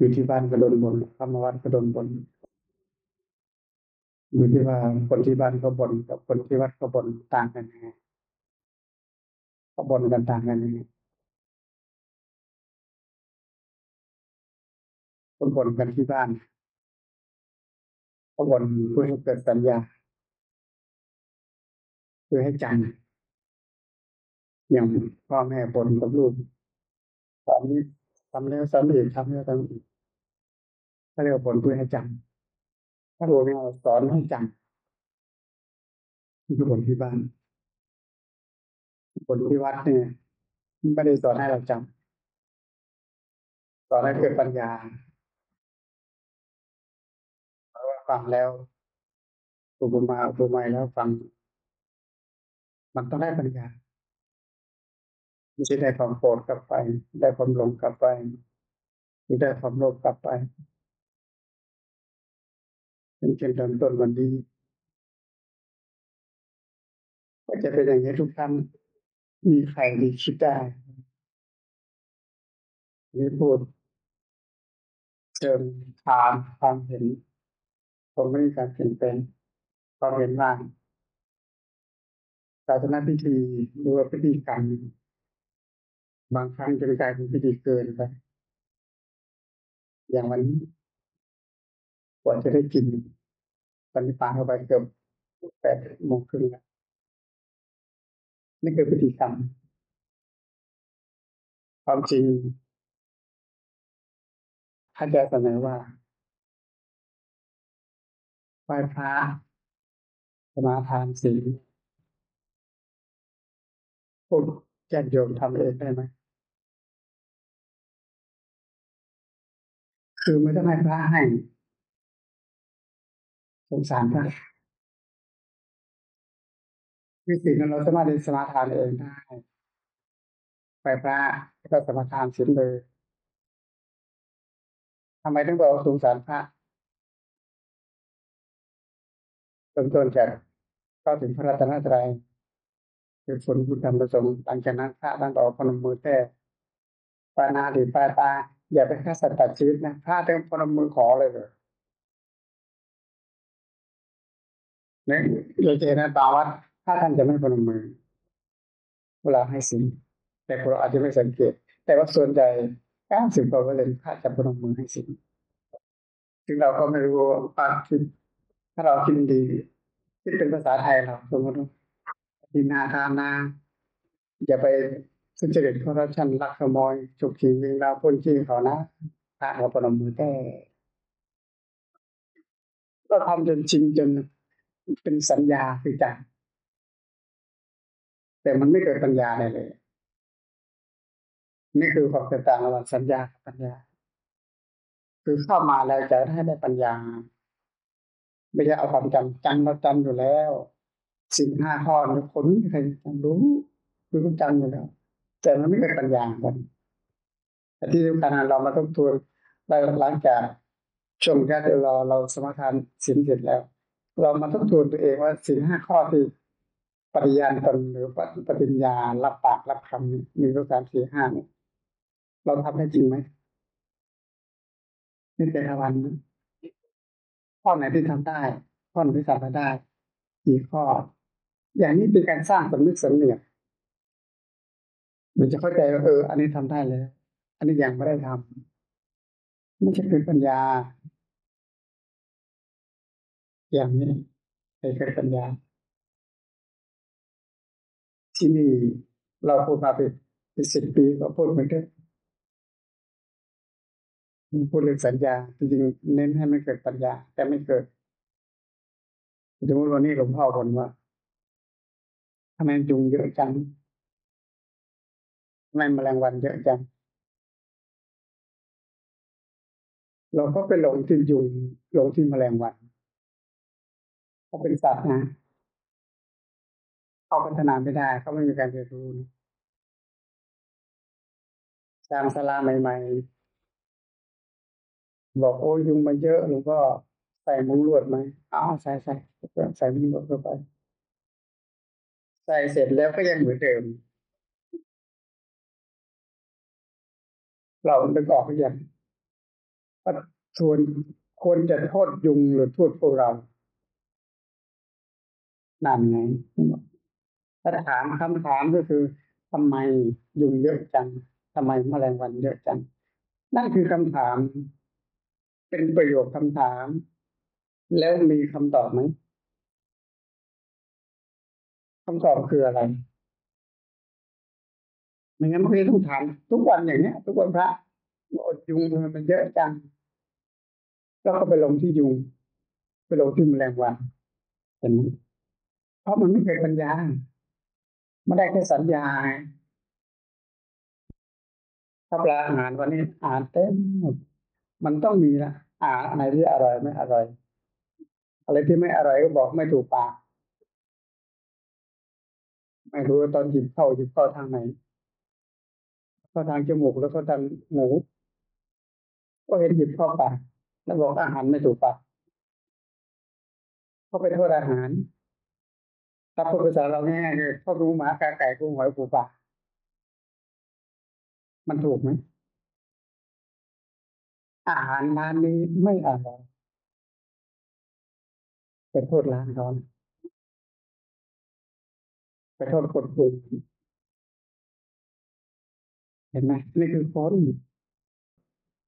อยู่ที่บ้านก็โดนบ่นทำมวัดก็โดนบ่นอยู่ที่ว่าคนที่บ้านก็บ่นกับคนที่วัดก็บ่นต่างกันยังไงก็บ่นกันต่างกันยังไงคนบ่นกันที่บ้านก็บ่นเพื่อให้เกิดสัญญาเพื่อให้จำอย่างพ่อแม่บ่นกับลูกสอนนี้ทำแล้วซ้ำอีกทำแล้วซ้ำอีก เรียกว่าบ่นเพื่อให้จำถ้าเราเนี่ยสอนให้จำนี่คือบ่นที่บ้านบ่นที่วัดเนี่ยไม่ได้สอนให้เราจำสอนให้เกิดปัญญาเพราะว่าฟังแล้วอุปมาอุปไมยแล้วฟัง มันต้องได้ปัญญาไม่ใช่ได้ความโกรธกลับไป ได้ความหลงกลับไปได้ความโลภกลับไป เป็นเช่นเริ่มต้นวันนี้ก็จะเป็นอย่างนี้ทุกท่านมีใครที่คิดได้นี่พูดเชิงถามความเห็นผมไม่มีการเปลี่ยนแปลงความเห็นว่าศาสนาพิธีหรือว่าพิธีกรรมบางครั้งจนกลายเป็นพิธีเกินไปอย่างวันนี้ กว่าจะได้กินปฏิปาเข้าไปเกือบแปดโมงครึ่งแล้วนี่คือพิธีกรรม ความจริงท่านจะเสนอว่าไหว้พระสมาทานศีลพวกญาติโยมทำเองได้ไหมคือไม่ต้องให้พระให้ สงสารพระคือสิ่งนั้นเราสามารถเรียนสมาทานเองได้ไปพระก็สมาทานศีลเลยทำไมถึงบอกสงสารพระเริ่มต้นจากเข้าถึงพระรัตนตรัยคือผลบุญธรรมประสงค์หลังจากนั้นพระท่านบอกพนมมือแท้ปานาติปาตา อย่าไปฆ่าสัตว์ตัดชีวิตนะพระต้องพนมมือขอเลยเลย เนี่ยเราจะเห็นนะบางวัดถ้าท่านจะไม่พนมมือ เวลาให้สิ่งแต่เราอาจจะไม่สังเกต แต่ว่าส่วนใหญ่เก้าสิบกว่าเปอร์เซ็นต์พระจะพนมมือให้สิ่งถึงเราก็ไม่รู้ว่าคิดถ้าเราคิดดีคิดเป็นภาษาไทยเราสมมติว่าทินาทานาอย่าไปสุจริตคอร์รัปชันลักขโมยฉุกฉิงวิงเราพ่นชี้เขานะพระเราพนมมือแต่เราทำจนจริงจน เป็นสัญญาคือจังแต่มันไม่เกิดปัญญาเลยเลย นี่คือความแตกต่างระหว่างสัญญากับปัญญา คือเข้ามาแล้วจะได้ได้ปัญญา ไม่ใช่เอาความจำจำเราจำอยู่แล้วสิ่งห้าข้อนี่คนไม่ใครจำรู้คือจำอยู่แล้วแต่มันไม่เกิดปัญญากันแต่ที่สำคัญเรามาทบทวนหลังจากช่วงแรกเราเราสมาทานสินเสร็จแล้ว เรามาทบทวนตัวเองว่าสิ่งห้าข้อที่ปฏิญาณตนหรือปฏิญญารับปากรับคำหนึ่งสองสามสี่ห้าเนี่ยเราทำได้จริงไหมนี่แต่ละวันนะข้อไหนที่ทำได้ ข้อไหนที่ทำไม่ได้กี่ข้อ อย่างนี้เป็นการสร้างสำนึกสำเนียกมันจะเข้าใจว่าเออ อันนี้ทำได้แล้ว อันนี้ยังไม่ได้ทำไม่ใช่คือปัญญา อย่างนี้ใช่คือปัญญา ที่นี่เราพูดมาเป็นสิบปีก็พูดเหมือนกันพูดเรื่องสัญญาจริงๆเน้นให้มันเกิดปัญญา แต่ไม่เกิดสมมติวันนี้หลวงพ่อบ่นว่าทำไมจุงเยอะจังทำไมแมลงวันเยอะจังเราก็ไปหลงที่ยุงหลงที่แมลงวัน เขาเป็นสัตว์นะเขาพัฒนาไม่ได้ เขาไม่มีการเรียนรู้สร้างสลาใหม่ ๆ บอกโอ้ยุงมันเยอะหลวงพ่อใส่มุ้งลวดไหมอ้าวใส่ใส่ใส่มุ้งลวดเข้าไป ใส่เสร็จแล้วก็ยังเหมือนเดิม เราดึกออกหรือยังว่าส่วนควรจะโทษยุงหรือโทษพวกเรา นั่นไงถ้าถามคำถามก็คือทำไมยุงเยอะจังทำไมแมลงวันเยอะจัง นั่นคือคำถาม เป็นประโยคคำถาม แล้วมีคำตอบไหมคำตอบคืออะไรไม่งั้นพี่ต้องถามทุกวันอย่างเนี้ย ทุกวันพระอดยุงทำไมมันเยอะจังแล้วก็ไปลงที่ยุง ไปลงที่แมลงวันเห็นไหม เพราะมันไม่เกิดปัญญาไม่ได้แค่สัญญาถ้าปลาอาหารวันนี้อ่านเต็มหมดมันต้องมีละอ่านอะไรที่อร่อยไม่อร่อย อะไรที่ไม่อร่อยก็บอกไม่ถูกปากไม่รู้ตอนหยิบเข้าหยิบเข้าทางไหนเข้าทางจมูกแล้วก็ทางหูก็เห็นหยิบเข้าปากแล้วบอกอาหารไม่ถูกปากเขาไปโทษอาหาร ถ้าพูดภาษาเราง่ายๆคือพ่อรู้หมากาไก่กุ้งหอยปูปลามันถูกไหมอาหารร้านนี้ไม่อร่อยไปโทษร้านเขาไปโทษคนปรุงเห็นไหมนี่คือคน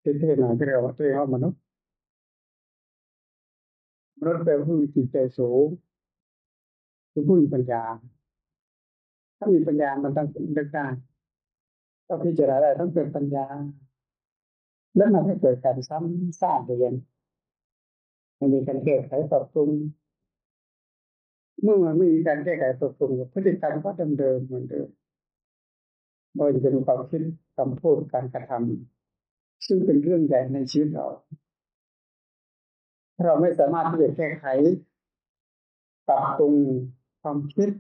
เท่ๆหน่อยก็เรียกว่าตัวเองว่ามนุษย์มนุษย์แปลว่าผู้มีจิตใจสูง คือผู้มีปัญญา ถ้ามีปัญญามันต้องนึกได้ต้องพิจารณาได้ต้องเกิดปัญญา แล้วมันก็เกิดการซ้ำซากเรียนมันมีการแก้ไขปรับปรุงเมื่อมันไม่มีการแก้ไขปรับปรุงพฤติกรรมก็เดิมเหมือนเดิมไม่ว่าจะเป็นความคิดคำพูดการกระทำซึ่งเป็นเรื่องใหญ่ในชีวิตเราถ้าเราไม่สามารถที่จะแก้ไข ปรับปรุง ความคิด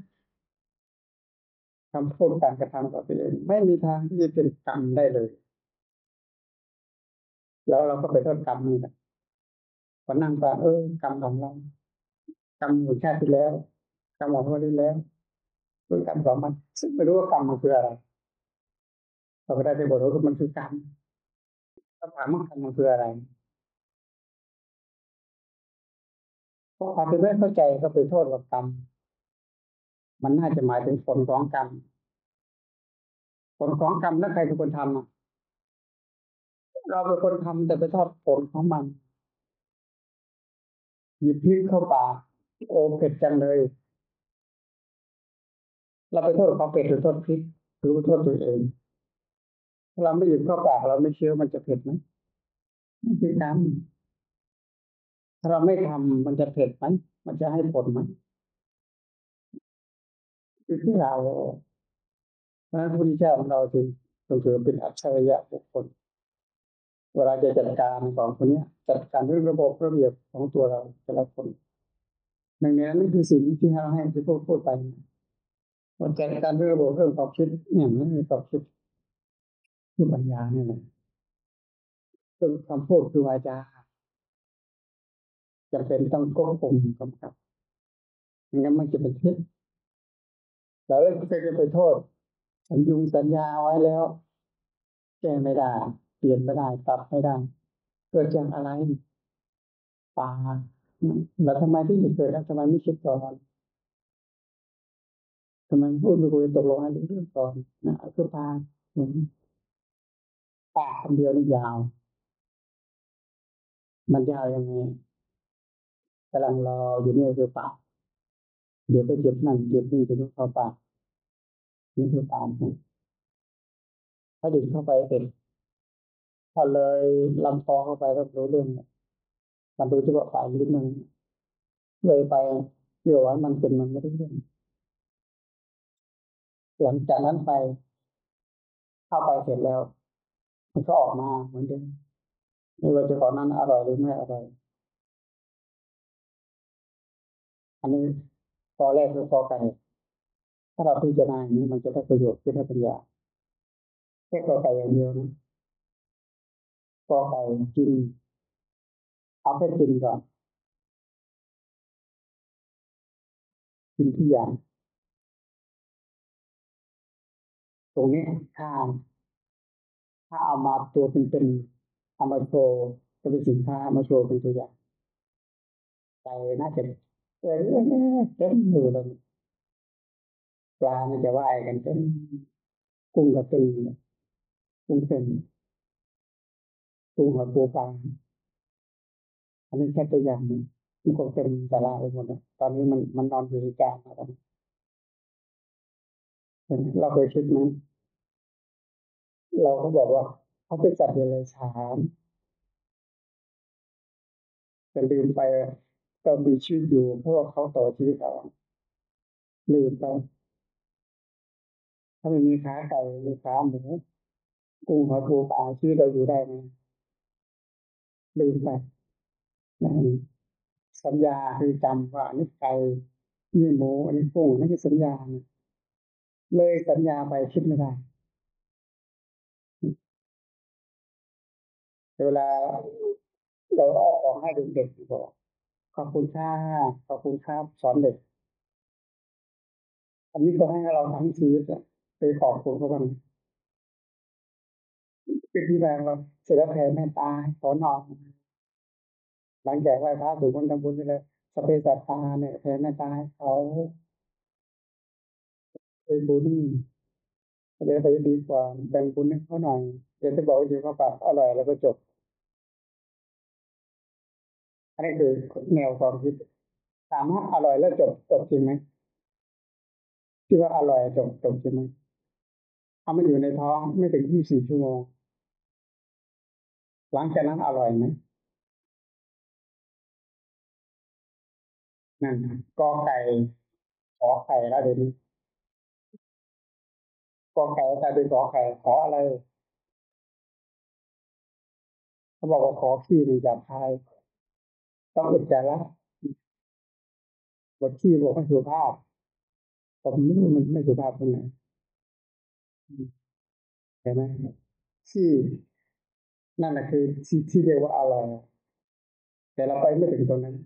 คำพูดการกระทำของตัวเอง ไม่มีทางที่จะเป็นกรรมได้เลย แล้วเราก็ไปโทษกรรมนี่แหละพอนั่งไปเออกรรมของเรากรรมของชาติที่แล้ว กรรมของวันนี้แล้วเป็นกรรมของมัน ซึ่งไม่รู้ว่ากรรมมันคืออะไรเราก็ได้ไปบอกว่ามันคือกรรมถ้าถามว่ากรรมมันคืออะไรเพราะความเป็นไม่เข้าใจก็ไปโทษว่ากรรม มันน่าจะหมายถึงผลของกรรม ผลของกรรมแล้วใครเป็นคนทำอะเราเป็นคนทำแต่ไปทอดผลของมัน หยิบพริกเข้าปากโอ้เผ็ดจังเลย เราไปโทษความเผ็ดหรือโทษพริกหรือไปโทษตัวเองเราไม่หยิบเข้าปากเราไม่เชื่อมันจะเผ็ดไหมนี่คือกรรมถ้าเราไม่ทำมันจะเผ็ดไหมมันจะให้ผลไหม คือที่เราเพราะนั้นพระพุทธเจ้าของเราจึงต้องถือเป็นอัจฉริยะบุคคลเวลาจะจัดการของคนนี้จัดการเรื่องระบบระเบียบของตัวเราแต่ละคนหนึ่งในนั้นคือสิ่งที่เราให้ที่พูดพูดไปวันจัดการเรื่องระบบเรื่องความคิดเนี่ยไม่มีความคิดคือปัญญาเนี่ยแหละเรื่องคำพูดคือวาจาจะเป็นต้องควบคุมกำกับงั้นมันจะเป็นเท็จ เราเลยเคยไปโทษสัญญุงสัญญาไว้แล้ว แก้ไม่ได้ เปลี่ยนไม่ได้ตัดไม่ได้ เกิดจากอะไรป่าแล้วทำไมที่จะเกิดแล้วทำไมไม่คิดก่อนทำไมพูดไม่คุยตกลงให้เรื่องก่อนนะคือปาป่าคำเดียวนี่ยาว มันยาวยังไงกำลังรออยู่นี่คือป่า เดี๋ยวไปเก็บนั่นเก็บนี่จะรู้เข้าปากนี่คือปากถ้าดิ่งเข้าไปเสร็จพอเลยลำคอเข้าไปก็รู้เรื่องมันดูเฉพาะปลายลิ้นนึงเลยไปเกี่ยวว่ามันเป็นมันไม่ได้เรื่องหลังจากนั้นไป เข้าไปเสร็จแล้ว มันก็ออกมาเหมือนเดิมไม่ว่าจะของนั้นอร่อยหรือไม่อร่อย อันนี้ อแรกคือข้อไก่ ถ้าเราพิจารณาอย่างนี้มันจะได้ประโยชน์คือได้ปัญญาแค่ข้อไก่อย่างเดียวนะข้อไก่กินเอาแค่กินก่อนกินทุกอย่าง ตรงนี้ถ้าถ้าเอามาตัวเป็นเป็นเอามาโชว์ก็เป็นสินค้ามาโชว์เป็นตัวอย่างไปน่าจะ เออเต็มอยู่เลยปลามันจะว่ายกันเต็มกุ้งก็ตึงกุ้งต็มกุ้งหอยปูปลาอันนี้แค่ตัวอย่างหนึ่งมันคงเต็มสาราไปหมดเลยตอนนี้มันมันนอนอยู่ในจานนะครับเราเคยคิดไหมเราก็บอกว่าเขาเป็นสัตว์เดรัจฉานแต่ลืมไป เรามีชีวิตอยู่เพราะว่าเขาต่อชีวิตเราลืมไปถ้าไม่มีขาไก่มีขาหมูกุ้งหอยปูปลาชีวิตเราอยู่ได้ไหมลืมไปนั่นสัญญาคือจำว่านนี้ไก่นี่หมูอันนี้กุ้งนั่นคือสัญญาเนี่ยเลยสัญญาไปคิดไม่ได้เวลาเราออกของให้เด็กๆบอก ขอบคุณค่าขอบคุณครับ สอนเด็กอันนี้ก็ให้เราทั้งชีวิตอะไปขอบคุณเขาบ้างเป็นที่แรงเราเสร็จแล้วแผ่แม่ตาขอนอนหลังจากไหว้พระถูกคนทำบุญไปเลยสเปสัตตาเนี่ยแผ่แม่ตาเขาเป็นบุญเดี๋ยวไปดีกว่าแบ่งบุญให้เขาหน่อยเดี๋ยวจะบอกว่าอยู่เขาปากอร่อยแล้วก็จบ นนี้คือแนวความคิดถามว่าอร่อยแล้วจบจบจริงไหมที่ว่าอร่อยจบจบจริงไหมเอามันอยู่ในท้องไม่ถึงยี่สี่ชั่วโมง หลังจากนั้นอร่อยไหมนั่นกอไก่ขอไข่แล้วเดี๋ยวนี้กอไก่กลายเป็นขอไข่ขออะไรเขาบอกว่าขอขี้ในจับพาย ต้องอุจจาระบทขี้บอกว่าสุภาพผมไม่รู้มันไม่สุภาพตรงไหนเห็นไหมขี้นั่นแหละคือที่ที่เรียกว่าอร่อยแต่เราไปไม่ถึงตรงนั้น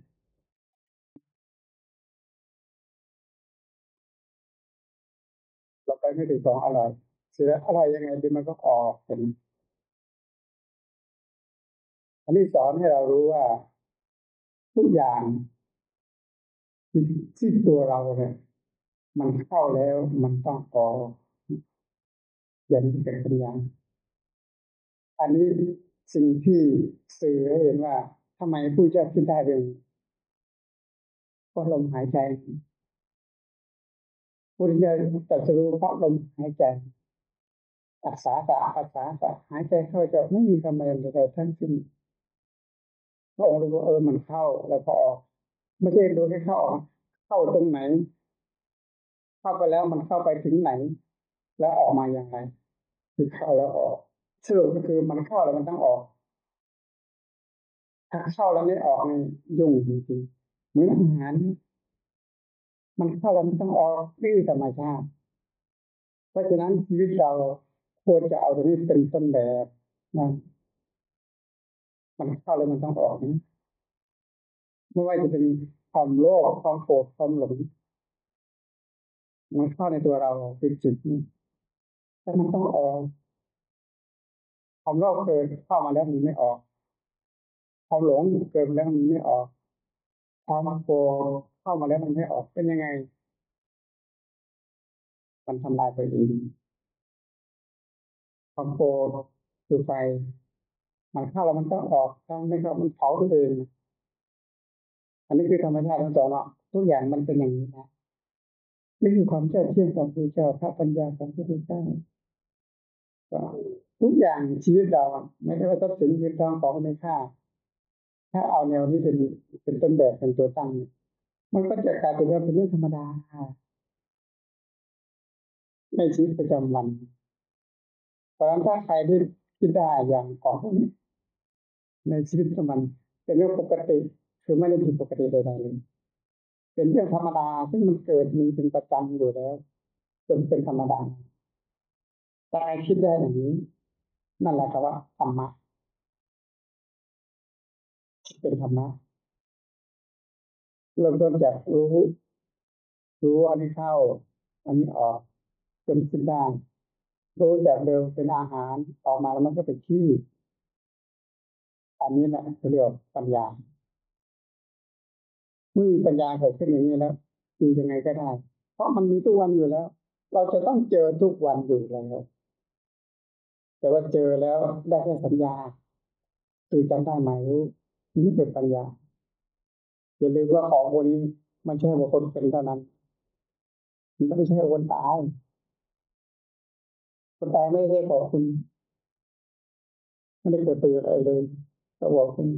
เราไปไม่ถึงของอร่อยเสืออร่อยยังไงดีมันก็ออกเห็นอันนี้สอนให้เรารู้ว่า ทุกอย่างที่ที่ตัวเราเนี่ย มันเข้าแล้วมันต้องอออย่างที่เป็นปัญญาอันนี้สิ่งที่สื่อให้เห็นว่าทำไมผู้เจ้าคิดได้เรื่องเพราะลมหายใจพุทธเจ้าตรัสรู้เพราะลมหายใจอัศาสะอัศาสะหายใจเข้าจะไม่มีคำเตือนใดทั้งสิ้น พระองค์รู้ว่าเออมันเข้าแล้วพอออกไม่ใช่ดูแค่เข้าออกเข้าตรงไหน เข้าไปแล้วมันเข้าไปถึงไหน แล้วออกมาอย่างไรคือเข้าแล้วออกสรุปก็คือมันเข้าแล้วมันต้องออก ถ้าเข้าแล้วไม่ออกนี่ยุ่งจริงๆเหมือนอาหารมันเข้าแล้วมันต้องออกนี่ธรรมชาติ เพราะฉะนั้นชีวิตเราควรจะเอาตัวนี้เป็นต้นแบบนะ มันเข้าแล้วมันต้องออกนะไม่ว่าจะเป็นความโลภความโกรธความหลงมันเข้าในตัวเราเป็นจิตนี่แต่มันต้องออกความโลภเกิดเข้ามาแล้วมันไม่ออก ความหลงเกิดมาแล้วมันไม่ออก ความโกรธเข้ามาแล้วมันไม่ออกเป็นยังไง มันทำลายตัวเองความโกรธคือไฟ มันเข้าแล้วมันต้องออกถ้าไม่เข้ามันเผาตัวเองอันนี้คือธรรมชาติทั้งสองเนาะทุกอย่างมันเป็นอย่างนี้นะนี่คือความเชื่อเชื่อของพระเจ้าพระปัญญาของพระพุทธเจ้าทุกอย่างชีวิตเราไม่ใช่ว่าทรัพย์สินเงินทองของไม่ค่า ถ้าเอาแนวนี้เป็นเป็นต้นแบบเป็นตัวตั้งมันก็จะกลายเป็นว่าเป็นเรื่องธรรมดาในชีวิตประจำวันเพราะฉะนั้นถ้าใครที่ คิดได้อย่างของพวกนี้ในชีวิตประจำวัน เป็นเรื่องปกติคือไม่ได้ผิดปกติใดๆเลยเป็นเรื่องธรรมดาซึ่งมันเกิดมีเป็นประจำอยู่แล้วจนเป็นธรรมดาแต่คิดได้อย่างนี้ นั่นแหละครับว่าธรรมะเป็นธรรมะเริ่มต้นจากรู้ รู้อันนี้เข้า อันนี้ออกจนขึ้นได้ รู้จากเดิมเป็นอาหารออกมาแล้วมันก็เป็นขี้ออันนี้แหละเรียกว่าปัญญาเมื่อมีปัญญาเกิดขึ้นอย่างนี้แล้วอยู่ยังไงก็ได้ เพราะมันมีทุกวันอยู่แล้ว เราจะต้องเจอทุกวันอยู่แล้วแต่ว่าเจอแล้วได้แค่สัญญาคือจำได้ไหมรู้นี่เป็นปัญญาอย่าลืมว่าของพวกนี้มันใช่ว่าคนเป็นเท่านั้น มันไม่ใช่คนตาย คนตายไม่ใช่ของคุณไม่ได้เกิดประโยชน์อะไรเลยก็บอกคุณ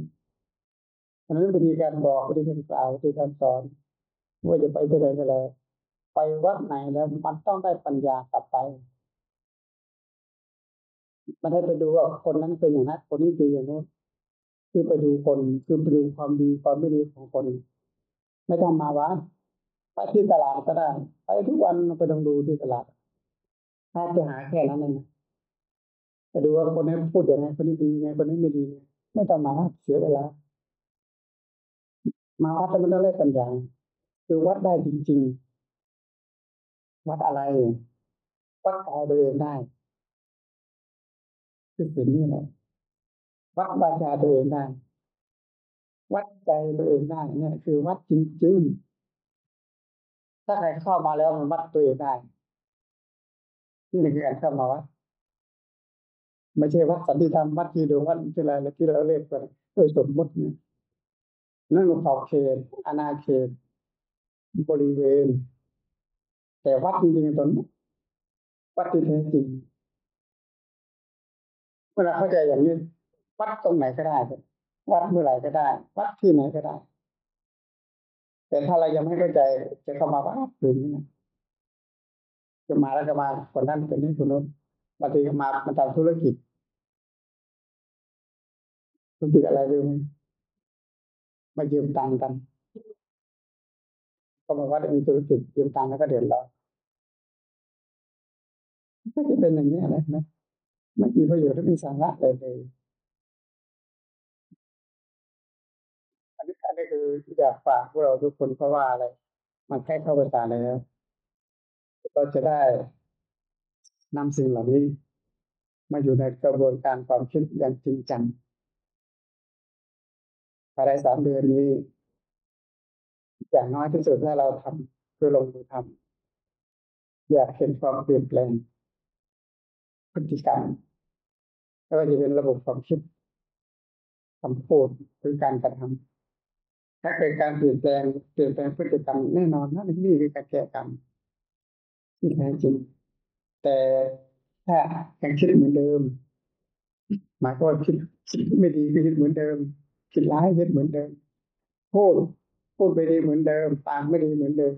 อันนั้นวิธีการบอกวิธีการกล่าววิธีการสอนว่าจะไปที่ไหนก็แล้วไปวัดไหนแล้ว มันต้องได้ปัญญากลับไป มันได้ไปดูว่าคนนั้นเป็นอย่างนั้นคนนี้เป็นอย่างนู้นคือไปดูคนคือไปดูความดีความไม่ดีของคน ไม่ต้องมาวัดไปที่ตลาดก็ได้ ไปทุกวันไปต้องดูที่ตลาด ถ้าไปหาแค่นั้นเองไปดูว่าคนนี้พูดย่างไรคนนี้ดีไงคนนี้ไม่ดีไม่ต้องมาเสียเวลามาวัดมันต้องได้ปัญญาคือวัดได้จริงๆ วัดอะไร วัดกายตัวเองได้คือสิ่งนี้แหละวัดวาจาตัวเองได้ วัดใจตัวเองได้เนี่ยคือวัดจริงๆ ถ้าใครเข้ามาแล้วมันวัดตัวเองได้ นี่คือการเข้ามาวัดไม่ใช่วัดสันติธรรมวัดที่ดูวัดที่อะไรที่เราเรียกกันโดยสมมติเนี่ยนั่นขอบเขตอาณาเขต บริเวณ แต่วัดจริงๆตรงนี้วัดที่แท้จริงเมื่อเราเข้าใจอย่างนี้ วัดตรงไหนก็ได้วัดเมื่อไหร่ก็ได้ วัดที่ไหนก็ได้ แต่ถ้าเรายังไม่เข้าใจจะเข้ามาวัดหรือนี่นะ จะมาแล้วก็มาคนนั้นเป็นนี่คนนู้นบางทีก็มามาทำธุรกิจธุรกิจอะไรรู้ไหมมายืมตังค์กันก็บอกว่ามีธุรกิจยืมตังค์แล้วก็เดือดร้อนก็จะเป็นอย่างนี้อะไรไหมไม่มีประโยชน์ไม่มีสาระเลยเลยอันนี้อันนี้คืออยากฝากพวกเราทุกคนเพราะว่าอะไร มันแค่เข้าภาษาแล้ว เราจะได้นำสิ่งเหล่านี้ มาอยู่ในกระบวนการความคิดอย่างจริงจังภายในสามเดือนนี้ อย่างน้อยที่สุดถ้าเราทำคือลงมือทำอยากเห็นความเปลี่ยนแปลงพฤติกรรมไม่ว่าจะเป็นระบบความคิดคำพูดหรือการกระทำถ้าเกิดการเปลี่ยนแปลงเปลี่ยนแปลงพฤติกรรมแน่นอนนั่นนี่คือการแก้กรรม ที่แท้จริง แต่ถ้ายังคิดเหมือนเดิม หมายก็ว่าคิดคิดไม่ดีก็คิดเหมือนเดิม คิดร้ายคิดเหมือนเดิมพูดพูดไม่ดีเหมือนเดิมปากไม่ดีเหมือนเดิม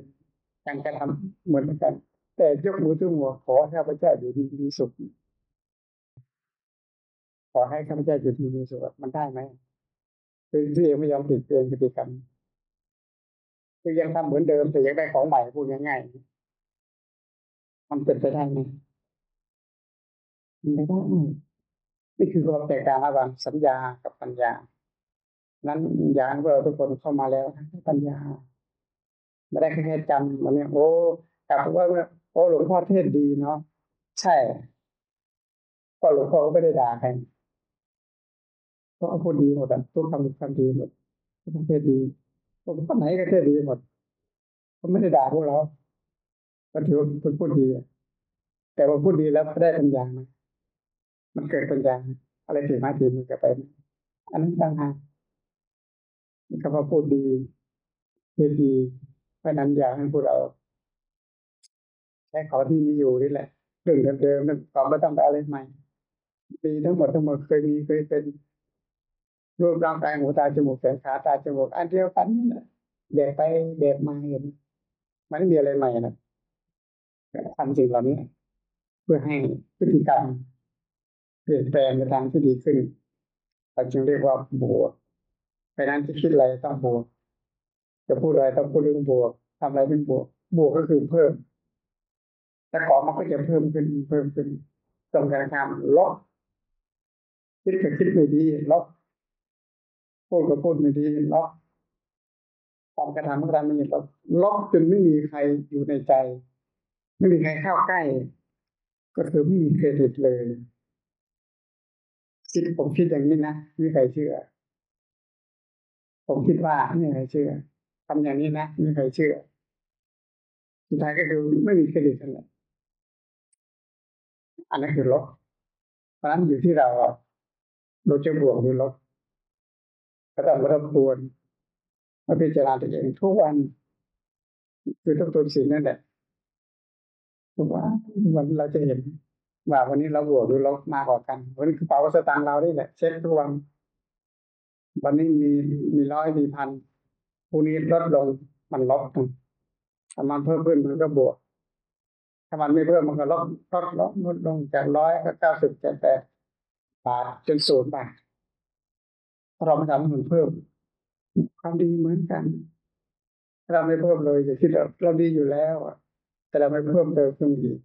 การกระทำเหมือนกัน แต่ยกมือทุ่งหัวขอให้ข้าพเจ้าอยู่ดีมีสุขขอให้ข้าพเจ้าอยู่ดีมีสุขมันได้ไหมคือที่เองไม่ยอมเปลี่ยนแปลงพฤติกรรมคือยังทำเหมือนเดิมแต่ยังได้ของใหม่พูดง่ายๆ มันเป็นไปได้ไหมไม่ได้นี่คือความแตกต่างระหว่างสัญญากับปัญญา นั้นอย่ากให้เราทุกคนเข้ามาแล้วปัญญาไม่ได้แค่จำมันเนี่ยโอ้กลับว่าโอ้หลวงพ่อเทศดีเนาะใช่ก็หลวงพ่อก็ไม่ได้ด่าใครก็พูดดีหมดอะทุกคำทุกคำดีหมดทุกประเทศดีผมคนไหนก็เทศดีหมดเขาไม่ได้ด่าพวกเรา ก็ถือว่าพูดพูดดี แต่ว่าพูดดีแล้วได้ปัญญาไหมมันเกิดปัญญา อะไรถีมาถีมือกับไป อันนั้นต่างหากนี่ก็ว่าพูดดีเทดีเพราะนั้นอยากให้พวกเราใช้ขอที่มีอยู่นี่แหละเรื่องเดิมๆเรื่องความไม่ต้องไปอะไรใหม่ดีทั้งหมดทั้งหมดเคยมีเคยเป็นรูปร่างกายหูตาจมูกแขนขาตาจมูกอันเดียวกันนี่แหละเด็กไปเด็กมาเห็น มันไม่มีอะไรใหม่นะ ทำสิ่งเหล่านี้ เพื่อให้พฤติกรรม เปลี่ยนแปลงในทางที่ดีขึ้นเราจึงเรียกว่าบวกเพราะนั้นที่คิดอะไรต้องบวก จะพูดอะไรต้องพูดเรื่องบวกทำอะไรเป็นบวก บวกก็คือเพิ่ม แต่ของมันก็จะเพิ่มขึ้นเพิ่มขึ้นตรงกันข้ามลบคิดกับคิดไม่ดีลบพูดก็พูดไม่ดีลบทำกระทำกระทำไม่ดีลบลบจนไม่มีใครอยู่ในใจ ไม่มีใครเข้าใกล้ ก็คือไม่มีเครดิตเลยคิดผมคิดอย่างนี้นะไม่มีใครเชื่อ ผมคิดว่าไม่มีใครเชื่อทำอย่างนี้นะไม่มีใครเชื่อสุดท้ายก็คือไม่มีเครดิตนั่นแหละอันนั้นคือลบเพราะนั้นอยู่ที่เราเราจะบวกหรือลบก็ต้องมาทบทวนมาพิจารณาตัวเองทุกวันคือทบทวนสิ่งนั่นแหละุกวันวันเราจะเห็นว่าวันนี้เราบวกหรือลบมากกว่ากัน วันนี้กระเป๋าสตางค์เรานี่แหละเช็คทุกวัน วันนี้มีมีร้อยมีพันพรุ่งนี้ลดลงมันลบถ้ามันเพิ่มขึ้นมันก็บวก ถ้ามันไม่เพิ่มมันก็ลดลดลดลดลงจากร้อยก็เก้าสิบเจ็ดแปดบาทจนศูนย์บาทเราไม่ทำให้มันเพิ่ม ความดีเหมือนกันถ้าเราไม่เพิ่มเลยอย่าคิดเราเราดีอยู่แล้วอะ แต่เราไม่เพิ่มเติมขึ้นอีก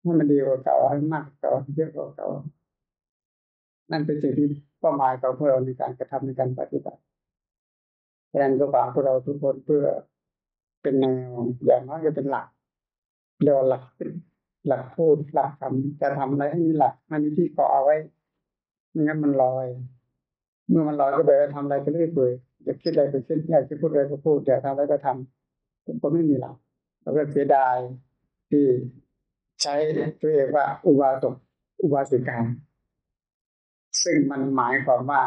ให้มันดีกว่าเก่าให้มากกว่าเก่าเยอะกว่าเก่านั่นเป็นสิ่งที่เป้าหมายของพวกเราในการกระทำในการปฏิบัติดังนั้นก็ฝากพวกเราทุกคนเพื่อเป็นแนวอย่างน้อยก็เป็นหลักเรียกว่าหลักหลักพูดหลักคำจะทำอะไรให้มีหลักมันมีที่เกาะเอาไว้ไม่งั้นมันลอย เมื่อมันลอยก็ไปทำอะไรก็เรื่อยเปื่อยอยากคิดอะไรก็คิดอยากจะพูดอะไรก็พูดอยากทำอะไรก็ทำทุกคนไม่มีหลัก เราก็เสียดายที่ใช้ตัวเองว่าอุบาสกอุบาสิกาซึ่งมันหมายความว่า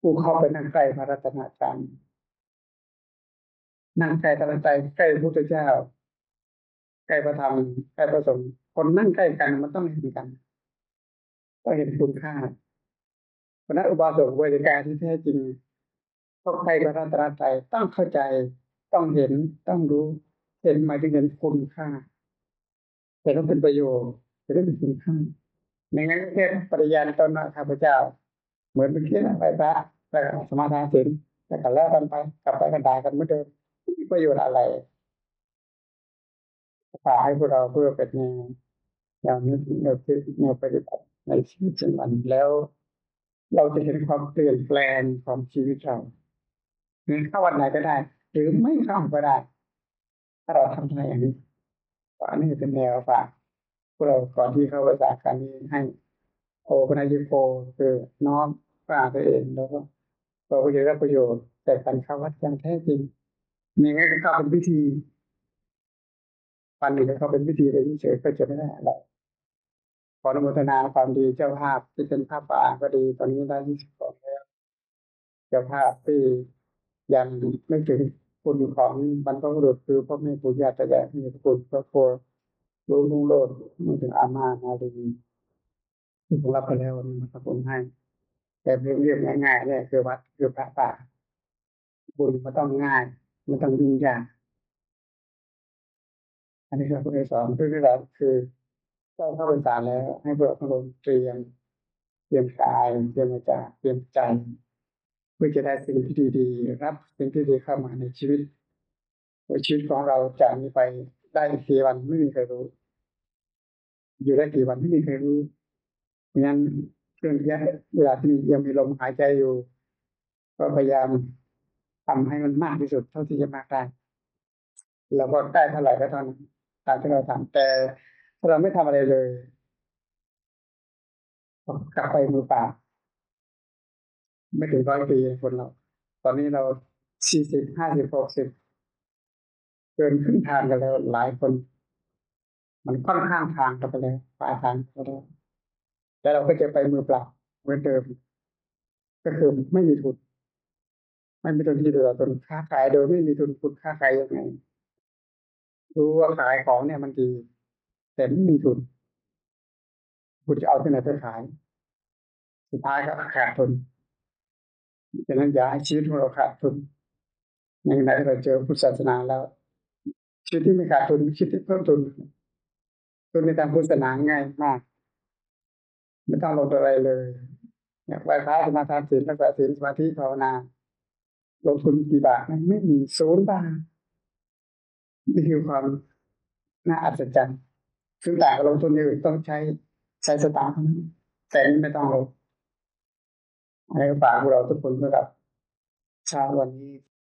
ผู้เข้าไปนั่งใกล้พระรัตนตรัยนั่งใกล้พระรัตนตรัยใกล้พระพุทธเจ้า ใกล้พระธรรมใกล้พระสงฆ์คนนั่งใกล้กันมันต้องเห็นกันต้องเห็นคุณค่าเพราะนั้นอุบาสกอุบาสิกาที่แท้จริงต้องใกล้พระรัตนตรัยต้องเข้าใจ ต้องเห็นต้องรู้ เห็นหมายถึงเห็นคุณค่าเห็นว่าเป็นประโยชน์เห็นว่าเป็นคุณค่าในงั้นก็แค่ปริญาณตนว่าข้าพเจ้า เหมือนเมื่อกี้นะไปพระแล้วก็สมาทานศีลแล้วก็แล้วกันไปกลับไปกันด่ากันเหมือนเดิมไม่มีประโยชน์อะไรฝากให้พวกเราเพื่อเป็นแนวนึกแนวคิดแนวปฏิบัติในชีวิตประจำวันแล้ว เราจะเห็นความเปลี่ยนแปลงของชีวิตเราหรือเข้าวันไหนก็ได้ หรือไม่เข้าก็ได้ ถ้าเราทำอะไรอย่างนี้อันนี้เป็นแนวฝากพวกเราก่อนที่เข้าภาษาการนี้ให้โอปนายโกคือน้อมฝากตัวเองแล้วก็เราก็จะได้ประโยชน์แต่การเข้าวัดอย่างแท้จริงมีงั้นก็เข้าเป็นพิธีวันหนึ่งก็เข้าเป็นพิธีไปเฉยๆก็จะไม่ได้อะไรขออนุโมทนาความดีเจ้าภาพที่เป็นภาพป่าก็ดี ตอนนี้ได้ยี่สิบสองแล้วเจ้าภาพที่ ยังนึกถึงคุณของบรรพบุรุษคือพ่อแม่ปู่ย่าตายายมีพระคุณครอบครัวลุงลุงโลดมาถึงอาม่านาลีที่ผมรับไปแล้ววันนี้มาขอบคุณให้ แต่เรียบง่ายๆเนี่ยคือวัดคือพระป่าบุญมันต้องง่ายมันต้องยุ่งยากอันนี้คือพระสอนเพื่อที่เราคือได้เข้าพรรษาแล้ว ให้พวกเราทุกคนเตรียม เตรียมกาย เตรียมใจเตรียมใจ เพื่อจะได้สิ่งที่ดีๆรับสิ่งที่ดีเข้ามาในชีวิตว่าชีวิตของเราจะมีไปได้กี่วันไม่มีใครรู้ อยู่ได้กี่วันไม่มีใครรู้เพราะงั้นเรื่องนี้เวลาที่ยังมีลมหายใจอยู่ ก็พยายามทำให้มันมากที่สุดเท่าที่จะมากได้แล้วก็ได้เท่าไหร่ก็เท่านั้นตามที่เราทำแต่ถ้าเราไม่ทำอะไรเลยกลับไปมือเปล่า ไม่ถึงร้อยปีคนเรา ตอนนี้เราสี่สิบห้าสิบหกสิบเกินครึ่งทางกันแล้วหลายคน มันค่อนข้างทางกันไปแล้วปลายทางไปแล้วแต่เราก็จะไปมือเปล่าเหมือนเดิม ก็คือไม่มีทุน ไม่มีทุนที่จะต้นค้าขายโดยไม่มีทุนคุณค้าขายยังไงรู้ว่าขายของเนี่ยมันดีแต่ไม่มีทุน คุณจะเอาที่ไหนไปขาย สุดท้ายก็ขาดทุน ดังนั้นอย่าให้ชีวิตของเราขาดทุนในขณะที่เราเจอพุทธศาสนาแล้ว ชีวิตที่ไม่ขาดทุนชีวิตที่เพิ่มทุนทุนในทางพุทธศาสนาง่ายมาก ไม่ต้องลงอะไรเลยเนี่ยไหว้พระสมาทานศีลรักษาศีลสมาธิภาวนาลงทุนกี่บาทไม่มีศูนย์บาทนี่คือความน่าอัศจรรย์ซึ่งแต่ลงทุนอื่นต้องใช้ใช้สตางค์นั้นแต่นี่ไม่ต้องลง ให้ฝากพวกเราทุกคนสำหรับเช้าวันนี้